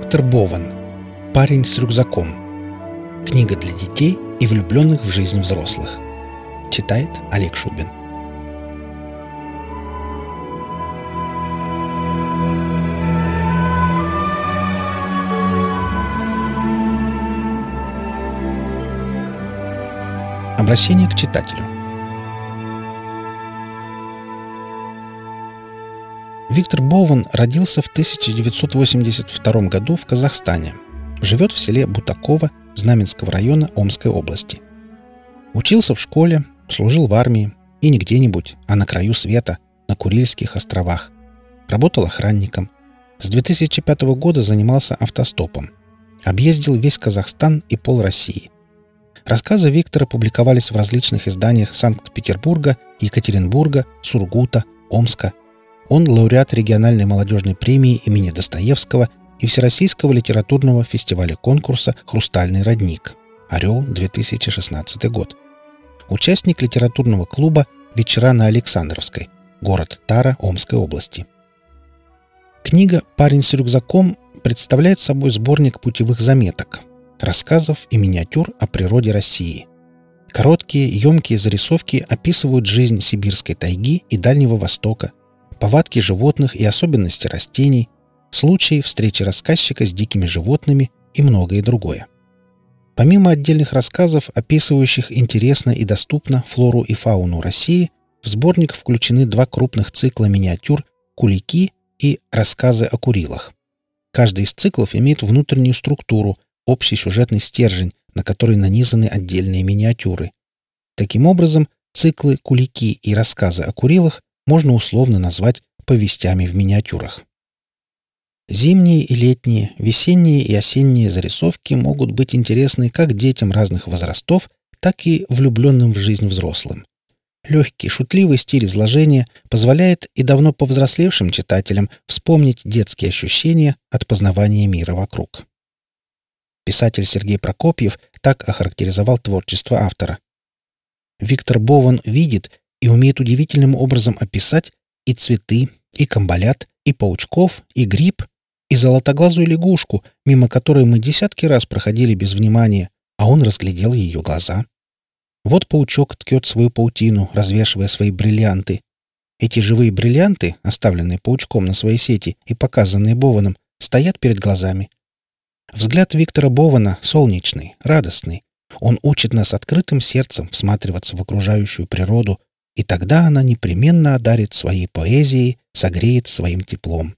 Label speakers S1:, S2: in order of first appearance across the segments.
S1: Виктор Бован. Парень с рюкзаком. Книга для детей и влюбленных в жизнь взрослых. Читает Олег Шубин. Обращение к читателю. Виктор Бован родился в 1982 году в Казахстане. Живет в селе Бутакова Знаменского района Омской области. Учился в школе, служил в армии и не где-нибудь, а на краю света, на Курильских островах. Работал охранником. С 2005 года занимался автостопом. Объездил весь Казахстан и пол России. Рассказы Виктора публиковались в различных изданиях Санкт-Петербурга, Екатеринбурга, Сургута, Омска – он лауреат региональной молодежной премии имени Достоевского и Всероссийского литературного фестиваля конкурса «Хрустальный родник». «Орел» 2016 год. Участник литературного клуба «Вечера на Александровской», город Тара Омской области. Книга «Парень с рюкзаком» представляет собой сборник путевых заметок, рассказов и миниатюр о природе России. Короткие, емкие зарисовки описывают жизнь сибирской тайги и Дальнего Востока, повадки животных и особенности растений, случаи встречи рассказчика с дикими животными и многое другое. Помимо отдельных рассказов, описывающих интересно и доступно флору и фауну России, в сборник включены два крупных цикла миниатюр «Кулики» и «Рассказы о Курилах». Каждый из циклов имеет внутреннюю структуру, общий сюжетный стержень, на который нанизаны отдельные миниатюры. Таким образом, циклы «Кулики» и «Рассказы о Курилах» можно условно назвать повестями в миниатюрах. Зимние и летние, весенние и осенние зарисовки могут быть интересны как детям разных возрастов, так и влюбленным в жизнь взрослым. Легкий, шутливый стиль изложения позволяет и давно повзрослевшим читателям вспомнить детские ощущения от познавания мира вокруг. Писатель Сергей Прокопьев так охарактеризовал творчество автора. Виктор Бован видит и умеет удивительным образом описать и цветы, и камбалят, и паучков, и гриб, и золотоглазую лягушку, мимо которой мы десятки раз проходили без внимания, а он разглядел ее глаза. Вот паучок ткет свою паутину, развешивая свои бриллианты. Эти живые бриллианты, оставленные паучком на своей сети и показанные Бованом, стоят перед глазами. Взгляд Виктора Бована солнечный, радостный. Он учит нас открытым сердцем всматриваться в окружающую природу, и тогда она непременно одарит своей поэзией, согреет своим теплом.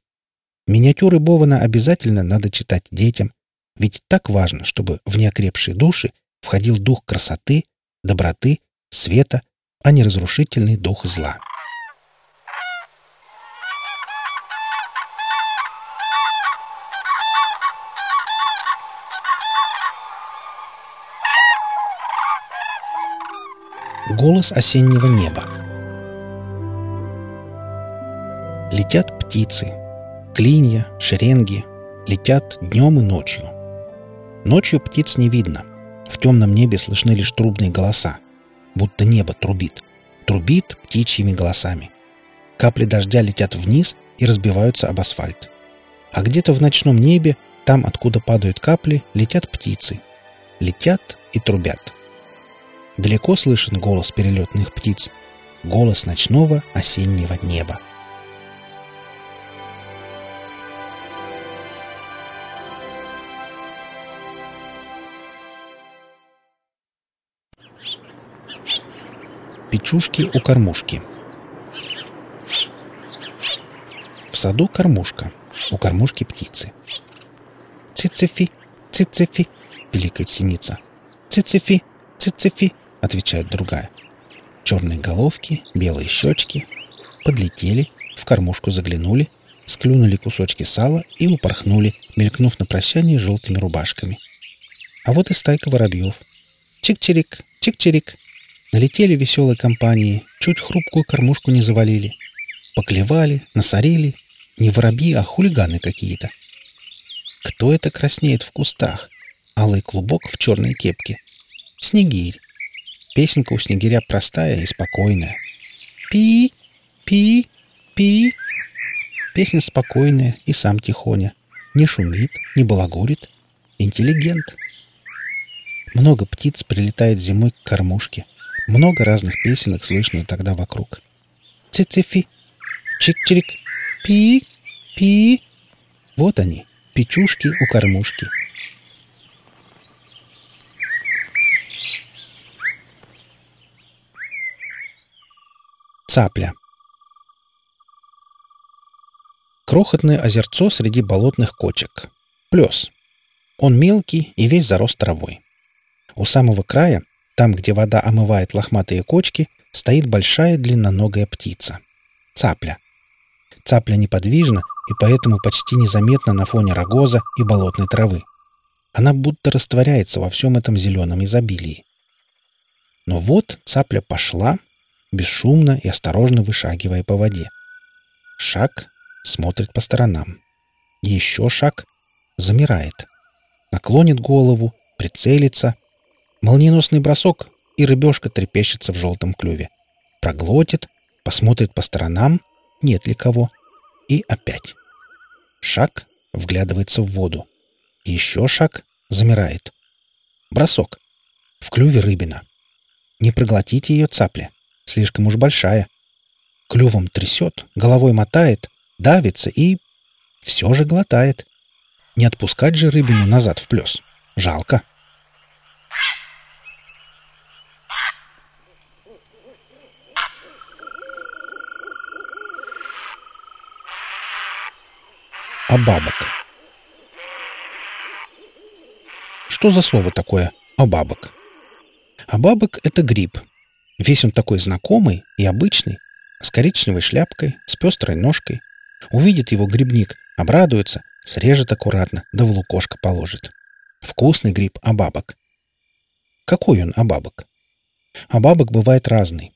S1: Миниатюры Бована обязательно надо читать детям, ведь так важно, чтобы в неокрепшие души входил дух красоты, доброты, света, а не разрушительный дух зла. Голос осеннего неба. Летят птицы. Клинья, шеренги. Летят днем и ночью. Ночью птиц не видно. В темном небе слышны лишь трубные голоса. Будто небо трубит. Трубит птичьими голосами. Капли дождя летят вниз и разбиваются об асфальт. А где-то в ночном небе, там, откуда падают капли, летят птицы. Летят и трубят. Далеко слышен голос перелетных птиц, голос ночного осеннего неба. Печушки у кормушки. В саду кормушка. У кормушки птицы. «Цицефи! Цицефи!» — пиликает синица. «Цицефи! Цицефи!» — отвечает другая. Черные головки, белые щечки. Подлетели, в кормушку заглянули, склюнули кусочки сала и упорхнули, мелькнув на прощание желтыми рубашками. А вот и стайка воробьев. Чик-чирик, чик-чирик. Налетели веселой компании, чуть хрупкую кормушку не завалили. Поклевали, насорили. Не воробьи, а хулиганы какие-то. Кто это краснеет в кустах? Алый клубок в черной кепке. Снегирь. Песенка у снегиря простая и спокойная. Пи, пи, пи. Песня спокойная и сам тихоня. не шумит, не балагурит. Интеллигент. Много птиц прилетает зимой к кормушке. Много разных песенок слышно тогда вокруг. Цицифи, чик-чирик, пи, пи. Вот они, печушки у кормушки. Цапля. Крохотное озерцо среди болотных кочек. Плес. Он мелкий и весь зарос травой. У самого края, там, где вода омывает лохматые кочки, стоит большая длинноногая птица. Цапля. Цапля неподвижна и поэтому почти незаметна на фоне рогоза и болотной травы. Она будто растворяется во всем этом зеленом изобилии. Но вот цапля пошла, бесшумно и осторожно вышагивая по воде. Шаг, смотрит по сторонам. Еще шаг, замирает. Наклонит голову, прицелится. Молниеносный бросок, и рыбешка трепещется в желтом клюве. Проглотит, посмотрит по сторонам, нет ли кого. И опять. Шаг, вглядывается в воду. Еще шаг, замирает. Бросок. В клюве рыбина. Не проглотите ее цапля. Слишком уж большая. Клювом трясет, головой мотает, давится и... Все же глотает. Не отпускать же рыбину назад в плес. Жалко. Обабок. Что за слово такое «обабок»? Обабок — это гриб, Весь он такой знакомый и обычный, с коричневой шляпкой, с пестрой ножкой. Увидит его грибник, обрадуется, срежет аккуратно, да в лукошко положит. Вкусный гриб абабок. Какой он абабок? Абабок бывает разный.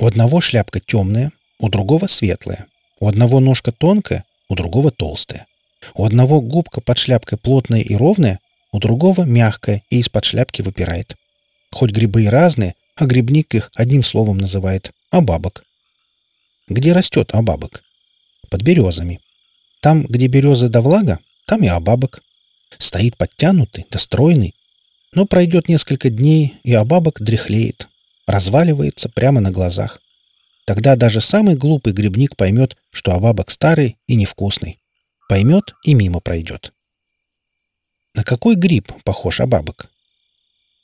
S1: У одного шляпка темная, у другого светлая. У одного ножка тонкая, у другого толстая. У одного губка под шляпкой плотная и ровная, у другого мягкая и из-под шляпки выпирает. Хоть грибы и разные, а грибник их одним словом называет – абабок. Где растет абабок? Под березами. Там, где береза да влага, там и абабок. Стоит подтянутый, достроенный. Но пройдет несколько дней, и абабок дряхлеет, разваливается прямо на глазах. Тогда даже самый глупый грибник поймет, что абабок старый и невкусный. Поймет и мимо пройдет. На какой гриб похож абабок?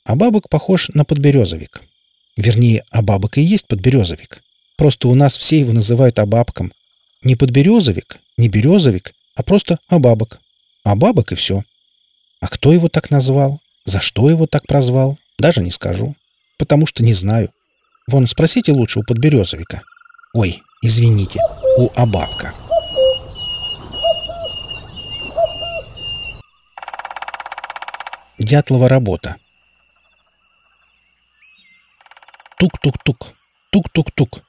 S1: Абабок похож на подберезовик. Вернее, абабок и есть подберезовик. Просто у нас все его называют абабком. Не подберезовик, не березовик, а просто абабок. Абабок и все. А кто его так назвал? За что его так прозвал? Даже не скажу. Потому что не знаю. Вон, спросите лучше у подберезовика. Ой, извините, у абабка. Дятлова работа. Тук-тук-тук, тук-тук-тук.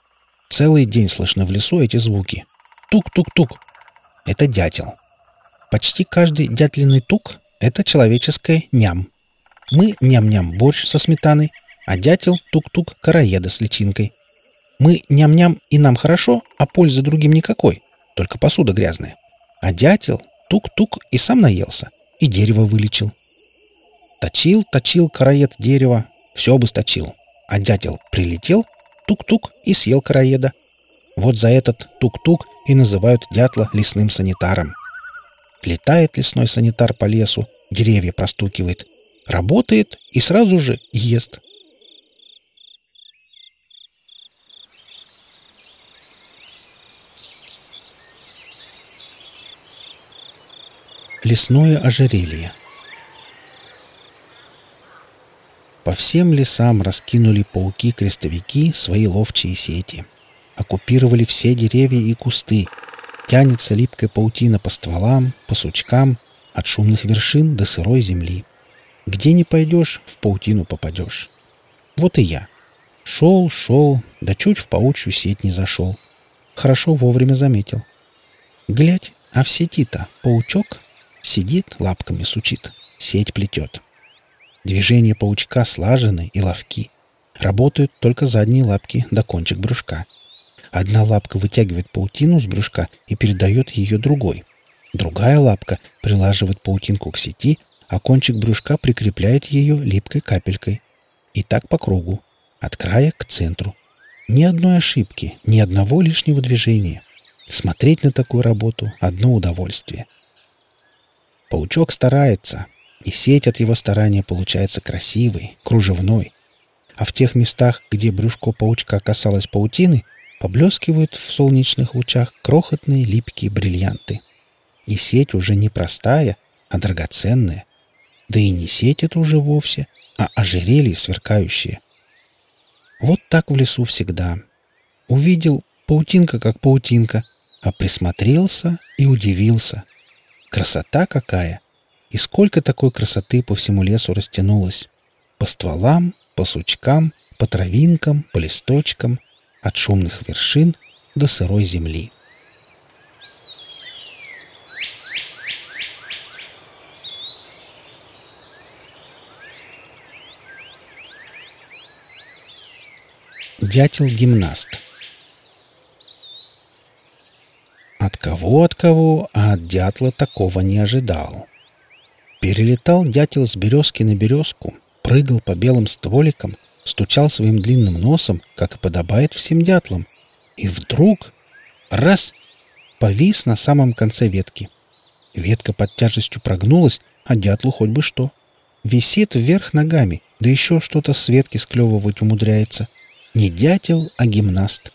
S1: Целый день слышно в лесу эти звуки. Тук-тук-тук. Это дятел. Почти каждый дятлиный тук — это человеческое ням. Мы ням-ням борщ со сметаной, а дятел тук-тук караеда с личинкой. Мы ням-ням и нам хорошо, а пользы другим никакой, только посуда грязная. А дятел тук-тук и сам наелся, и дерево вылечил. Точил, точил караед дерево, все бы сточил а дятел прилетел, тук-тук и съел короеда. Вот за этот тук-тук и называют дятла лесным санитаром. Летает лесной санитар по лесу, деревья простукивает, работает и сразу же ест. Лесное ожерелье По всем лесам раскинули пауки-крестовики свои ловчие сети. Оккупировали все деревья и кусты. Тянется липкая паутина по стволам, по сучкам, от шумных вершин до сырой земли. Где не пойдешь, в паутину попадешь. Вот и я. Шел, шел, да чуть в паучью сеть не зашел. Хорошо вовремя заметил. Глядь, а в сети-то паучок сидит, лапками сучит, сеть плетет. Движения паучка слажены и ловки. Работают только задние лапки до кончик брюшка. Одна лапка вытягивает паутину с брюшка и передает ее другой. Другая лапка прилаживает паутинку к сети, а кончик брюшка прикрепляет ее липкой капелькой. И так по кругу, от края к центру. Ни одной ошибки, ни одного лишнего движения. Смотреть на такую работу — одно удовольствие. Паучок старается, и сеть от его старания получается красивой, кружевной. А в тех местах, где брюшко паучка касалось паутины, поблескивают в солнечных лучах крохотные липкие бриллианты. И сеть уже не простая, а драгоценная. Да и не сеть это уже вовсе, а ожерелье сверкающее. Вот так в лесу всегда. Увидел паутинка как паутинка, а присмотрелся и удивился. Красота какая! И сколько такой красоты по всему лесу растянулось. По стволам, по сучкам, по травинкам, по листочкам, от шумных вершин до сырой земли. Дятел-гимнаст От кого, от кого, а от дятла такого не ожидал. Перелетал дятел с березки на березку, прыгал по белым стволикам, стучал своим длинным носом, как и подобает всем дятлам. И вдруг... Раз! Повис на самом конце ветки. Ветка под тяжестью прогнулась, а дятлу хоть бы что. Висит вверх ногами, да еще что-то с ветки склевывать умудряется. Не дятел, а гимнаст.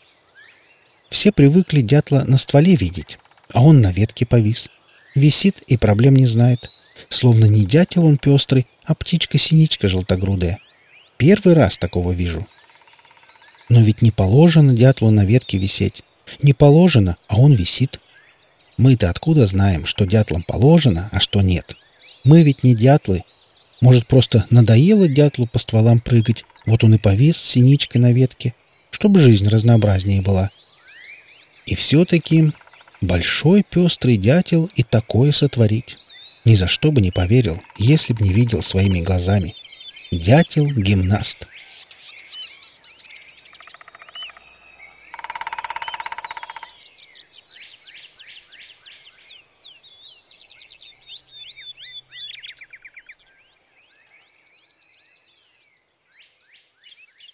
S1: Все привыкли дятла на стволе видеть, а он на ветке повис. Висит и проблем не знает. Словно не дятел он пестрый, а птичка-синичка желтогрудая. Первый раз такого вижу. Но ведь не положено дятлу на ветке висеть. Не положено, а он висит. Мы-то откуда знаем, что дятлам положено, а что нет? Мы ведь не дятлы. Может, просто надоело дятлу по стволам прыгать, вот он и повис с синичкой на ветке, чтобы жизнь разнообразнее была. И все-таки большой пестрый дятел и такое сотворить. Ни за что бы не поверил, если б не видел своими глазами. Дятел-гимнаст.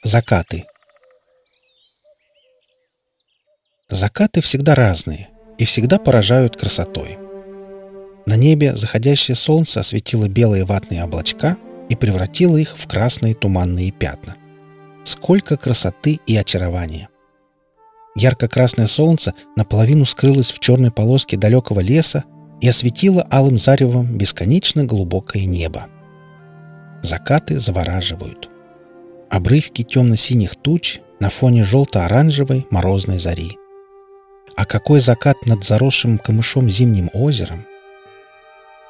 S1: Закаты. Закаты всегда разные и всегда поражают красотой. На небе заходящее солнце осветило белые ватные облачка и превратило их в красные туманные пятна. Сколько красоты и очарования! Ярко-красное солнце наполовину скрылось в черной полоске далекого леса и осветило алым заревом бесконечно глубокое небо. Закаты завораживают. Обрывки темно-синих туч на фоне желто-оранжевой морозной зари. А какой закат над заросшим камышом зимним озером!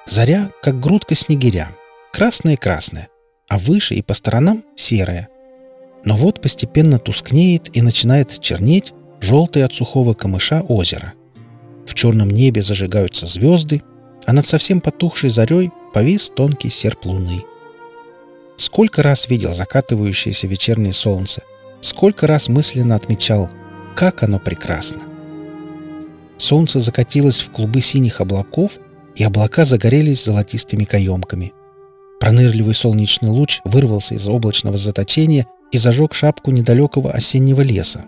S1: Заря, как грудка снегиря, красная-красная, а выше и по сторонам серая. Но вот постепенно тускнеет и начинает чернеть желтое от сухого камыша озеро. В черном небе зажигаются звезды, а над совсем потухшей зарей повис тонкий серп луны. Сколько раз видел закатывающееся вечернее солнце, сколько раз мысленно отмечал, как оно прекрасно. Солнце закатилось в клубы синих облаков — и облака загорелись золотистыми каемками. Пронырливый солнечный луч вырвался из облачного заточения и зажег шапку недалекого осеннего леса.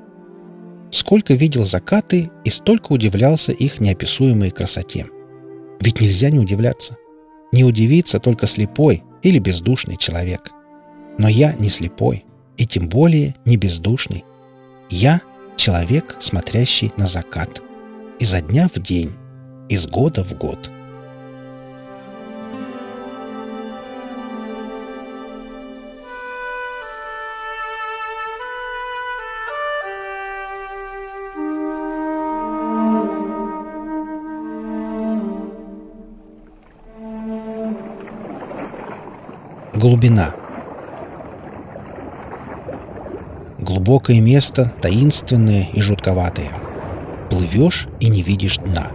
S1: Сколько видел закаты и столько удивлялся их неописуемой красоте. Ведь нельзя не удивляться. Не удивиться только слепой или бездушный человек. Но я не слепой, и тем более не бездушный. Я — человек, смотрящий на закат. Изо дня в день, из года в год. Глубина. Глубокое место, таинственное и жутковатое. Плывешь и не видишь дна.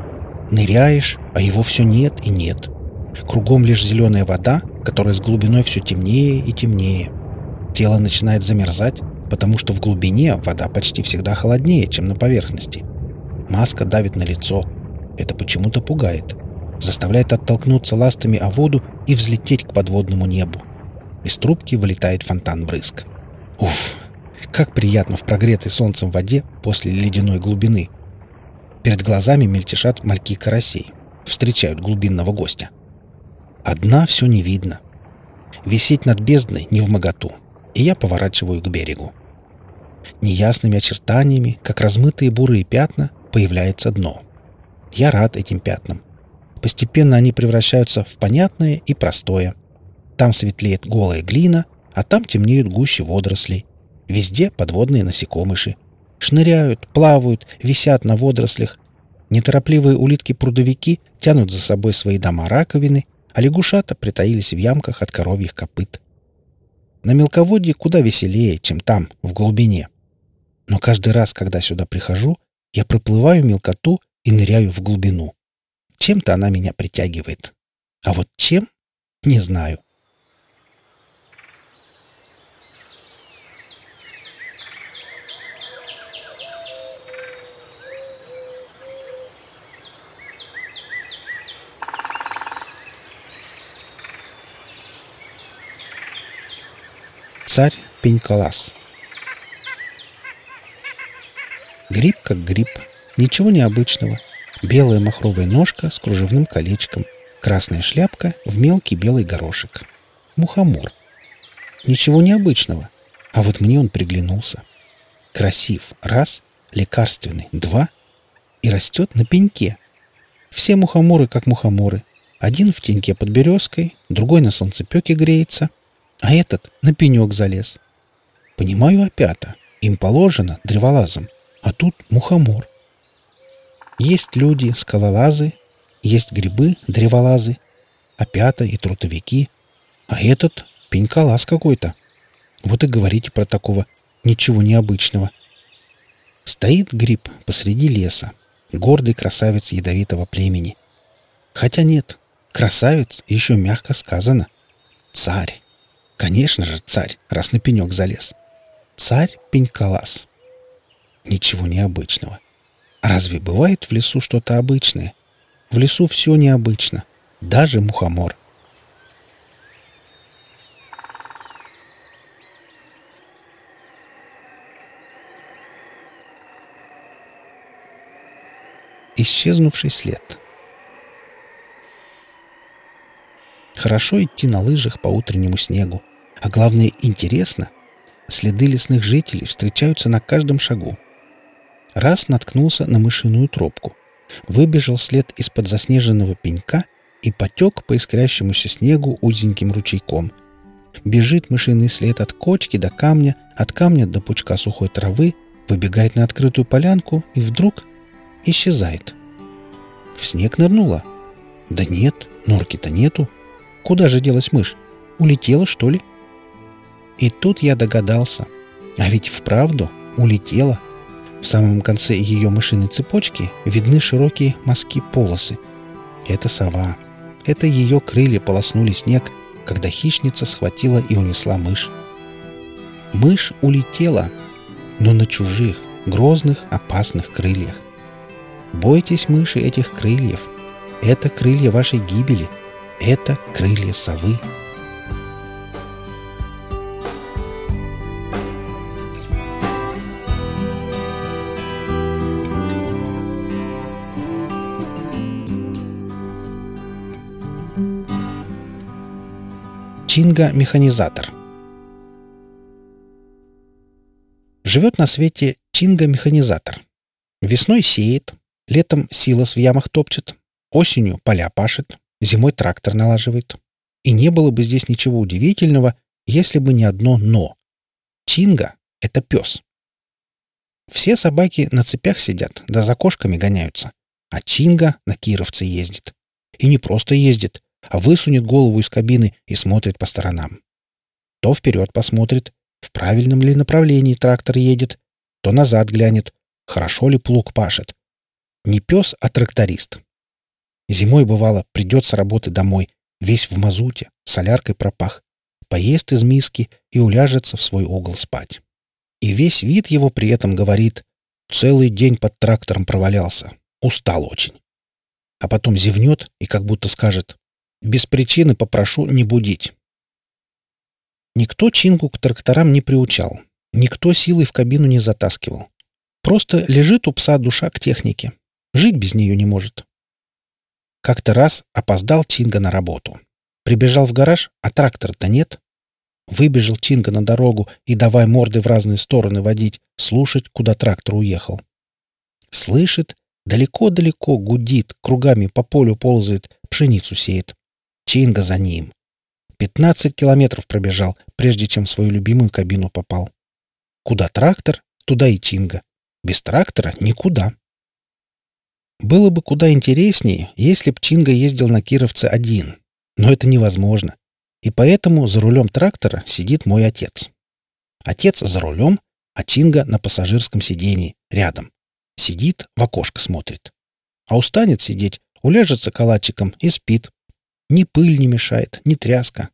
S1: Ныряешь, а его все нет и нет. Кругом лишь зеленая вода, которая с глубиной все темнее и темнее. Тело начинает замерзать, потому что в глубине вода почти всегда холоднее, чем на поверхности. Маска давит на лицо. Это почему-то пугает. заставляет оттолкнуться ластами о воду и взлететь к подводному небу. Из трубки вылетает фонтан брызг. Уф, как приятно в прогретой солнцем воде после ледяной глубины. Перед глазами мельтешат мальки карасей. Встречают глубинного гостя. Одна все не видно. Висеть над бездной не в моготу. И я поворачиваю к берегу. Неясными очертаниями, как размытые бурые пятна, появляется дно. Я рад этим пятнам. Постепенно они превращаются в понятное и простое. Там светлеет голая глина, а там темнеют гущи водорослей. Везде подводные насекомыши. Шныряют, плавают, висят на водорослях. Неторопливые улитки-прудовики тянут за собой свои дома-раковины, а лягушата притаились в ямках от коровьих копыт. На мелководье куда веселее, чем там, в глубине. Но каждый раз, когда сюда прихожу, я проплываю мелкоту и ныряю в глубину. Чем-то она меня притягивает. А вот чем — не знаю. Царь Пенькалас Гриб как гриб. Ничего необычного. Белая махровая ножка с кружевным колечком. Красная шляпка в мелкий белый горошек. Мухомор. Ничего необычного. А вот мне он приглянулся. Красив. Раз. Лекарственный. Два. И растет на пеньке. Все мухоморы как мухоморы. Один в теньке под березкой, другой на солнцепеке греется, а этот на пенек залез. Понимаю опята. Им положено древолазом. А тут мухомор. Есть люди, скалолазы, есть грибы, древолазы, опята и трутовики, а этот пеньколаз какой-то. Вот и говорите про такого ничего необычного. Стоит гриб посреди леса, гордый красавец ядовитого племени. Хотя нет, красавец еще мягко сказано. Царь. Конечно же, царь, раз на пенек залез. Царь Пеньколаз. Ничего необычного. Разве бывает в лесу что-то обычное? В лесу все необычно. Даже мухомор. Исчезнувший след. Хорошо идти на лыжах по утреннему снегу. А главное, интересно. Следы лесных жителей встречаются на каждом шагу. Раз наткнулся на мышиную тропку. Выбежал след из-под заснеженного пенька и потек по искрящемуся снегу узеньким ручейком. Бежит мышиный след от кочки до камня, от камня до пучка сухой травы, выбегает на открытую полянку и вдруг исчезает. В снег нырнула. Да нет, норки-то нету. Куда же делась мышь? Улетела, что ли? И тут я догадался. А ведь вправду улетела. В самом конце ее мышиной цепочки видны широкие мазки-полосы. Это сова. Это ее крылья полоснули снег, когда хищница схватила и унесла мышь. Мышь улетела, но на чужих, грозных, опасных крыльях. Бойтесь мыши этих крыльев. Это крылья вашей гибели. Это крылья совы. Чинга-механизатор. Живет на свете Чинга-механизатор. Весной сеет, летом силос в ямах топчет, осенью поля пашет, зимой трактор налаживает. И не было бы здесь ничего удивительного, если бы не одно «но». Чинга — это пес. Все собаки на цепях сидят, да за кошками гоняются. А Чинга на кировце ездит. И не просто ездит, а высунет голову из кабины и смотрит по сторонам. То вперед посмотрит, в правильном ли направлении трактор едет, то назад глянет, хорошо ли плуг пашет. Не пес, а тракторист. Зимой, бывало, придет с работы домой, весь в мазуте, соляркой пропах, поест из миски и уляжется в свой угол спать. И весь вид его при этом говорит «Целый день под трактором провалялся. Устал очень». а потом зевнет и как будто скажет «Без причины попрошу не будить». Никто Чингу к тракторам не приучал, никто силой в кабину не затаскивал. Просто лежит у пса душа к технике. Жить без нее не может. Как-то раз опоздал Чинга на работу. Прибежал в гараж, а трактора-то нет. Выбежал Чинга на дорогу и давай морды в разные стороны водить, слушать, куда трактор уехал. Слышит, далеко-далеко гудит, кругами по полю ползает, пшеницу сеет. Чинга за ним. Пятнадцать километров пробежал, прежде чем в свою любимую кабину попал. Куда трактор, туда и Чинга. Без трактора никуда. Было бы куда интереснее, если б Чинга ездил на Кировце один. Но это невозможно. И поэтому за рулем трактора сидит мой отец. Отец за рулем, а Чинга на пассажирском сидении, рядом. Сидит, в окошко смотрит. А устанет сидеть, уляжется калачиком и спит. Ни пыль не мешает, ни тряска.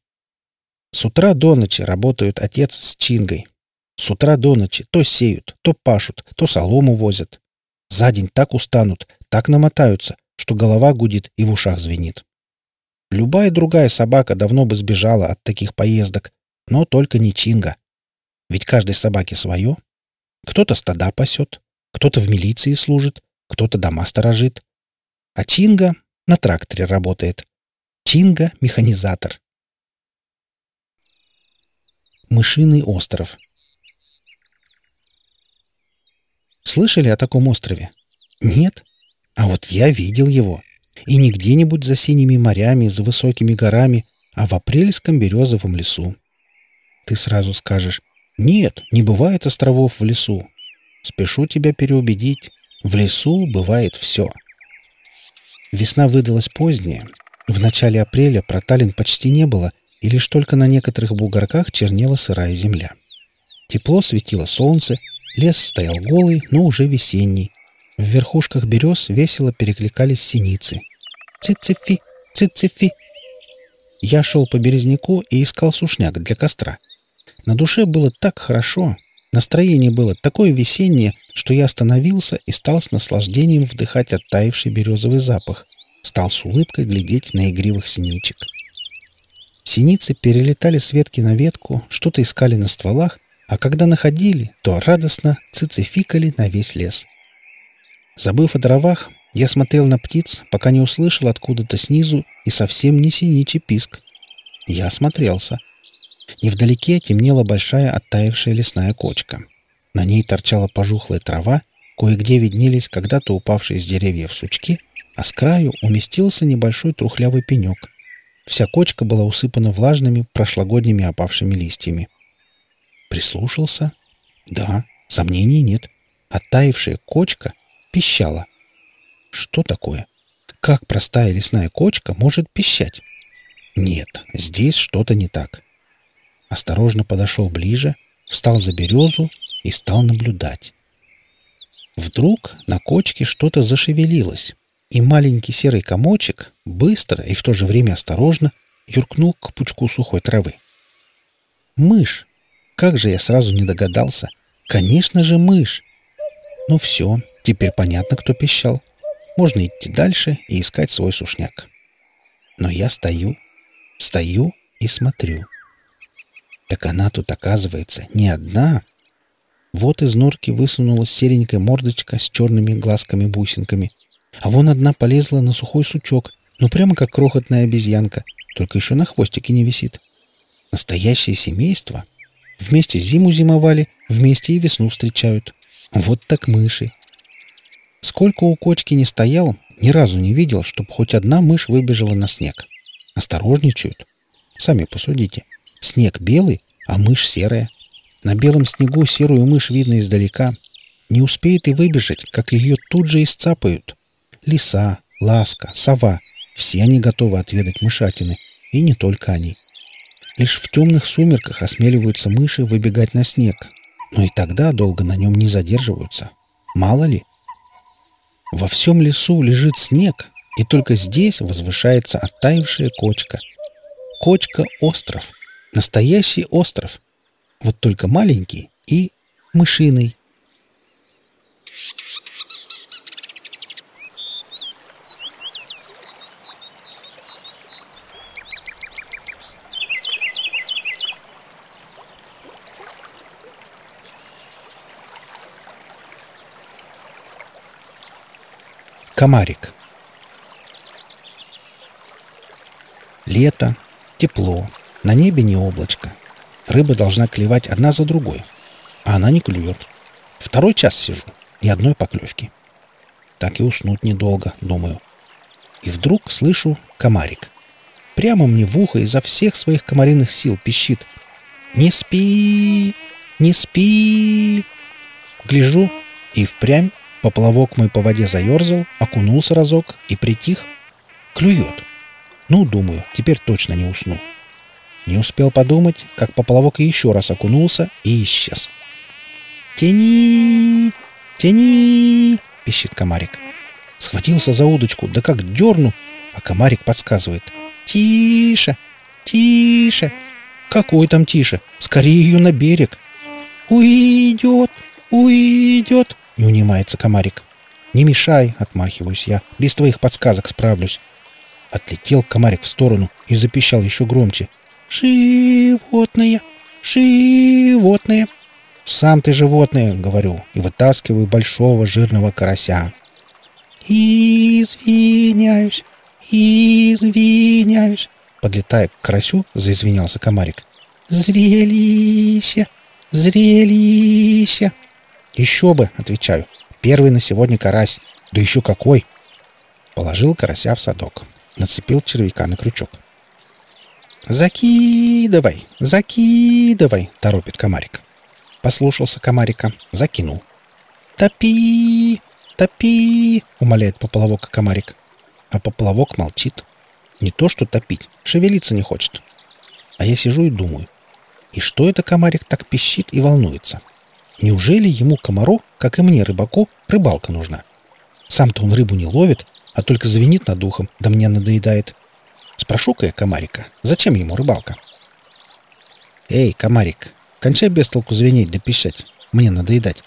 S1: С утра до ночи работают отец с Чингой. С утра до ночи то сеют, то пашут, то солому возят. За день так устанут, так намотаются, что голова гудит и в ушах звенит. Любая другая собака давно бы сбежала от таких поездок, но только не Чинга. Ведь каждой собаке свое. Кто-то стада пасет, кто-то в милиции служит, кто-то дома сторожит. А Чинга на тракторе работает. Чинга — механизатор. Мышиный остров. Слышали о таком острове? Нет? А вот я видел его. И не где-нибудь за синими морями, за высокими горами, а в апрельском березовом лесу. Ты сразу скажешь, нет, не бывает островов в лесу. Спешу тебя переубедить, в лесу бывает все. Весна выдалась поздняя. В начале апреля проталин почти не было, и лишь только на некоторых бугорках чернела сырая земля. Тепло светило солнце, лес стоял голый, но уже весенний, в верхушках берез весело перекликались синицы. «Цицифи! Цицифи!» Я шел по березняку и искал сушняк для костра. На душе было так хорошо, настроение было такое весеннее, что я остановился и стал с наслаждением вдыхать оттаивший березовый запах, стал с улыбкой глядеть на игривых синичек. Синицы перелетали с ветки на ветку, что-то искали на стволах, а когда находили, то радостно цицификали на весь лес. Забыв о дровах, я смотрел на птиц, пока не услышал откуда-то снизу и совсем не синичий писк. Я осмотрелся. Невдалеке темнела большая оттаившая лесная кочка. На ней торчала пожухлая трава, кое-где виднелись когда-то упавшие с деревьев сучки, а с краю уместился небольшой трухлявый пенек. Вся кочка была усыпана влажными, прошлогодними опавшими листьями. Прислушался. Да, сомнений нет. Оттаившая кочка — пищала. Что такое? Как простая лесная кочка может пищать? Нет, здесь что-то не так. Осторожно подошел ближе, встал за березу и стал наблюдать. Вдруг на кочке что-то зашевелилось, и маленький серый комочек быстро и в то же время осторожно юркнул к пучку сухой травы. Мышь! Как же я сразу не догадался! Конечно же, мышь! Ну все, Теперь понятно, кто пищал. Можно идти дальше и искать свой сушняк. Но я стою, стою и смотрю. Так она тут, оказывается, не одна. Вот из норки высунулась серенькая мордочка с черными глазками-бусинками. А вон одна полезла на сухой сучок, ну прямо как крохотная обезьянка, только еще на хвостике не висит. Настоящее семейство. Вместе зиму зимовали, вместе и весну встречают. Вот так мыши. Сколько у кочки не стоял, ни разу не видел, чтобы хоть одна мышь выбежала на снег. Осторожничают. Сами посудите. Снег белый, а мышь серая. На белом снегу серую мышь видно издалека. Не успеет и выбежать, как ее тут же исцапают. Лиса, ласка, сова — все они готовы отведать мышатины. И не только они. Лишь в темных сумерках осмеливаются мыши выбегать на снег. Но и тогда долго на нем не задерживаются. Мало ли — во всем лесу лежит снег, и только здесь возвышается оттаившая кочка. Кочка-остров. Настоящий остров. Вот только маленький и мышиный. Комарик. Лето, тепло, на небе не облачко. Рыба должна клевать одна за другой, а она не клюет. Второй час сижу, ни одной поклевки. Так и уснуть недолго, думаю. И вдруг слышу комарик. Прямо мне в ухо изо всех своих комариных сил пищит. «Не спи! Не спи!» Гляжу, и впрямь поплавок мой по воде заерзал, окунулся разок и притих. Клюет. Ну, думаю, теперь точно не усну. Не успел подумать, как поплавок еще раз окунулся и исчез. «Тяни! Тяни!» — пищит комарик. Схватился за удочку, да как дерну, а комарик подсказывает. «Тише! Тише! Какой там тише? Скорее ее на берег!» «Уйдет! Уйдет!» — не унимается комарик. «Не мешай!» — отмахиваюсь я. «Без твоих подсказок справлюсь!» Отлетел комарик в сторону и запищал еще громче. «Животное! Животное!» «Сам ты животное!» — говорю, и вытаскиваю большого жирного карася. «Извиняюсь! Извиняюсь!» Подлетая к карасю, заизвинялся комарик. «Зрелище! Зрелище!» «Еще бы!» — отвечаю. «Первый на сегодня карась. Да еще какой!» Положил карася в садок. Нацепил червяка на крючок. «Закидывай! Закидывай!» — торопит комарик. Послушался комарика, закинул. «Топи! Топи!» — умоляет поплавок комарик. А поплавок молчит. Не то что топить, шевелиться не хочет. А я сижу и думаю. И что это комарик так пищит и волнуется? Неужели ему, комару, как и мне, рыбаку, рыбалка нужна? Сам-то он рыбу не ловит, а только звенит над ухом, да мне надоедает. Спрошу-ка я комарика, зачем ему рыбалка? «Эй, комарик, Кончай без толку звенеть да пищать. Мне надоедать.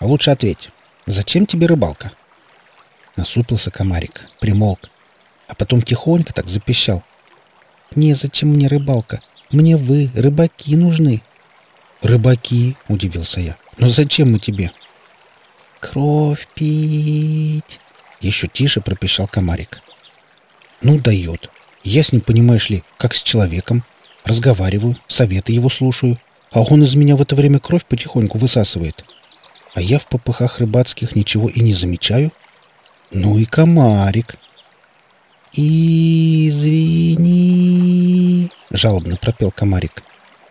S1: А лучше ответь. Зачем тебе рыбалка?» Насупился комарик, примолк, а потом тихонько так запищал. «Незачем мне рыбалка. Мне вы, рыбаки, нужны». «Рыбаки?» — удивился я. «Но зачем мы тебе?» «Кровь пить!» Еще тише пропищал комарик. «Ну, дает. Я с ним, понимаешь ли, как с человеком. Разговариваю, советы его слушаю. А он из меня в это время кровь потихоньку высасывает. А я в попыхах рыбацких ничего и не замечаю. Ну и комарик. «Извини», — жалобно пропел комарик.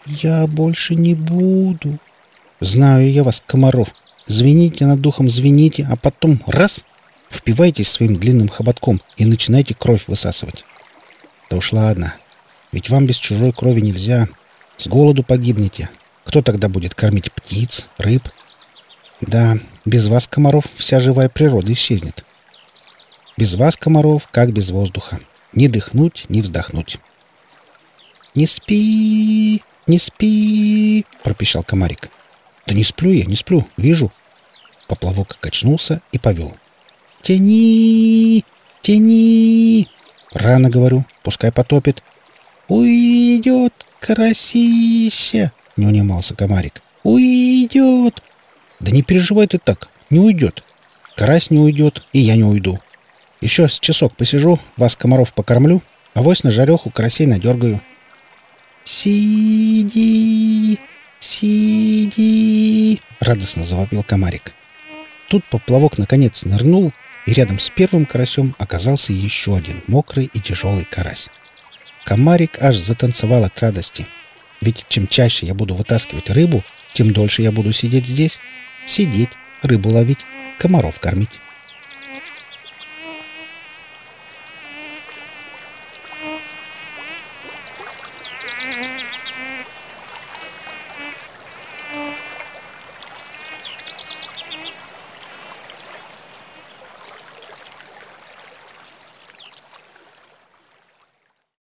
S1: «Я больше не буду». «Знаю я вас, комаров. Звените над духом, звените, а потом раз — впивайтесь своим длинным хоботком и начинайте кровь высасывать». «Да уж ладно. Ведь вам без чужой крови нельзя. С голоду погибнете. Кто тогда будет кормить птиц, рыб? Да, без вас, комаров, вся живая природа исчезнет. Без вас, комаров, как без воздуха. Ни дыхнуть, ни вздохнуть. «Не спи, не спи!» — пропищал комарик. «Да не сплю я, не сплю, вижу». Поплавок качнулся и повел. «Тяни! Тяни!» «Рано, говорю, пускай потопит». «Уйдет карасище!» — не унимался комарик. «Уйдет!» «Да не переживай ты так, не уйдет. Карась не уйдет, и я не уйду. Еще с часок посижу, вас, комаров, покормлю, а вось на жареху карасей надергаю». «Сиди! Сиди!» — радостно завопил комарик. Тут поплавок наконец нырнул, и рядом с первым карасем оказался еще один мокрый и тяжелый карась. Комарик аж затанцевал от радости. Ведь чем чаще я буду вытаскивать рыбу, тем дольше я буду сидеть здесь. Сидеть, рыбу ловить, комаров кормить.